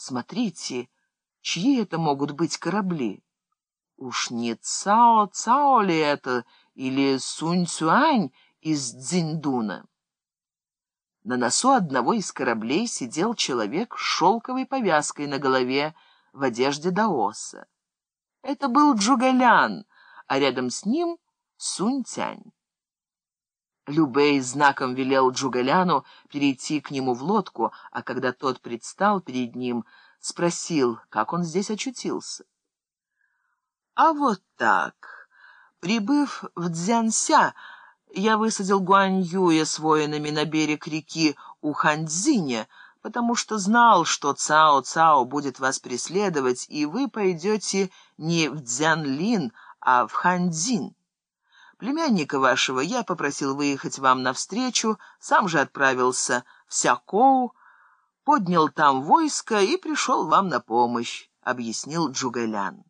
Смотрите, чьи это могут быть корабли? Уж не Цао-Цао ли это или Сунь-Цюань из Цзиньдуна? На носу одного из кораблей сидел человек с шелковой повязкой на голове в одежде даоса. Это был Джугалян, а рядом с ним Сунь-Тянь. Любей знаком велел Джугаляну перейти к нему в лодку, а когда тот предстал перед ним, спросил, как он здесь очутился. А вот так. Прибыв в Дзянся, я высадил Гуань Юя с воинами на берег реки Уханьцзине, потому что знал, что Цао-Цао будет вас преследовать, и вы пойдете не в Дзянлин, а в Ханьцзин. Племянника вашего я попросил выехать вам навстречу, сам же отправился в Сякоу, поднял там войско и пришел вам на помощь, — объяснил Джугэлян.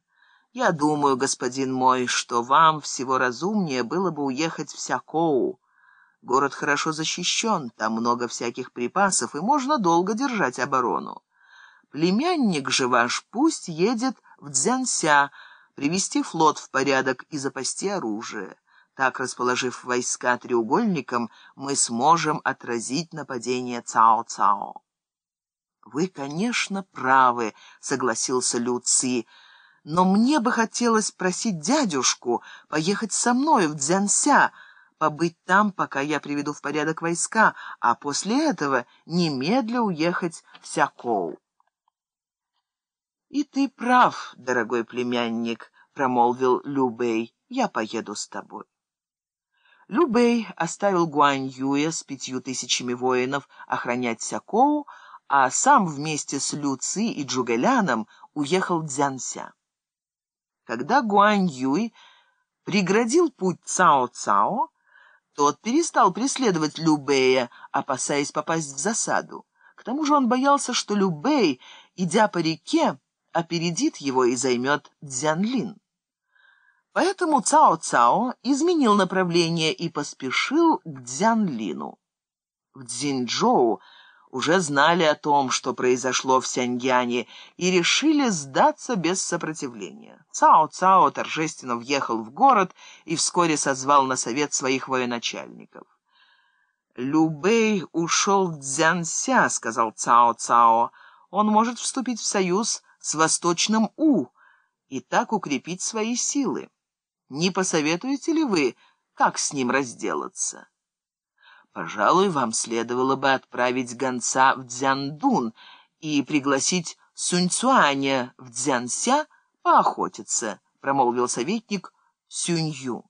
Я думаю, господин мой, что вам всего разумнее было бы уехать в Сякоу. Город хорошо защищен, там много всяких припасов, и можно долго держать оборону. Племянник же ваш пусть едет в Дзянся, привести флот в порядок и запасти оружие. Так, расположив войска треугольником, мы сможем отразить нападение Цао-Цао. «Вы, конечно, правы», — согласился Лю Ци, «но мне бы хотелось просить дядюшку поехать со мной в Дзянся, побыть там, пока я приведу в порядок войска, а после этого немедля уехать в Сякоу». «И ты прав, дорогой племянник», — промолвил Любей, — «я поеду с тобой». Любэй оставил Гуань Юя с пятью тысячами воинов охранять Сякоу, а сам вместе с Лю Ци и Джугэляном уехал Дзянся. Когда Гуань Юй преградил путь Цао-Цао, тот перестал преследовать Любэя, опасаясь попасть в засаду. К тому же он боялся, что Любэй, идя по реке, опередит его и займет Дзянлин. Поэтому Цао-Цао изменил направление и поспешил к Дзянлину. В Цзиньчжоу уже знали о том, что произошло в Сяньяне, и решили сдаться без сопротивления. Цао-Цао торжественно въехал в город и вскоре созвал на совет своих военачальников. «Любэй ушел в Дзянся», — сказал Цао-Цао. «Он может вступить в союз с Восточным У и так укрепить свои силы». Не посоветуете ли вы, как с ним разделаться? Пожалуй, вам следовало бы отправить гонца в Дзяндун и пригласить Суньцуаня в Дзянся поохотиться, промолвил советник Сюнью.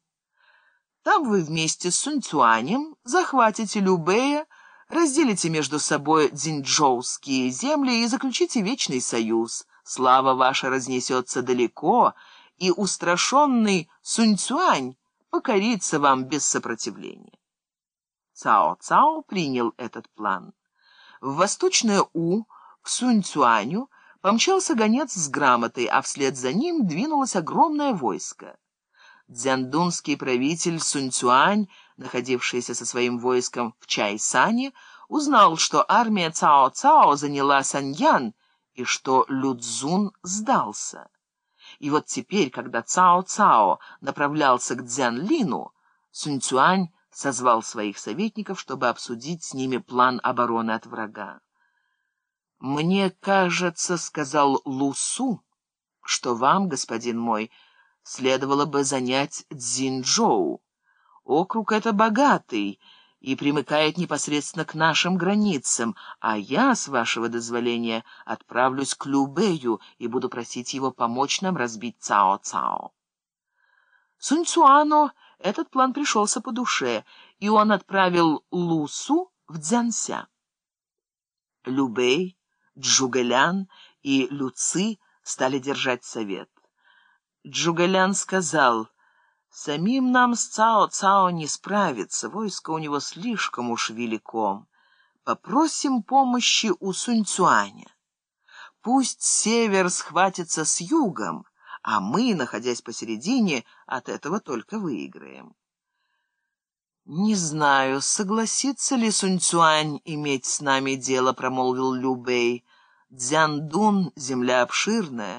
Там вы вместе с Суньцуанем захватите Любея, разделите между собой дзиньчжоуские земли и заключите вечный союз. Слава ваша разнесется далеко, и устрашенный Суньцюань покорится вам без сопротивления. Цао-Цао принял этот план. В восточное У к Суньцюаню помчался гонец с грамотой, а вслед за ним двинулось огромное войско. Дзяндунский правитель Суньцюань, находившийся со своим войском в Чайсане, узнал, что армия Цао-Цао заняла Саньян и что Людзун сдался. И вот теперь, когда Цао-Цао направлялся к Дзянлину, Суньцюань созвал своих советников, чтобы обсудить с ними план обороны от врага. «Мне кажется, — сказал Лусу, — что вам, господин мой, следовало бы занять Цзиньчжоу. Округ это богатый, — и примыкает непосредственно к нашим границам, а я, с вашего дозволения, отправлюсь к Любею и буду просить его помочь нам разбить Цао-Цао. Сунь-Цуану этот план пришелся по душе, и он отправил Лусу в Дзянся. Любей, Джугэлян и Люци стали держать совет. Джугэлян сказал — Самим нам с Цао-Цао не справиться, войско у него слишком уж велико. Попросим помощи у Сунь-Цуаня. Пусть север схватится с югом, а мы, находясь посередине, от этого только выиграем. «Не знаю, согласится ли Сунь-Цуань иметь с нами дело», — промолвил Лю Бэй. Дзяндун — земля обширная.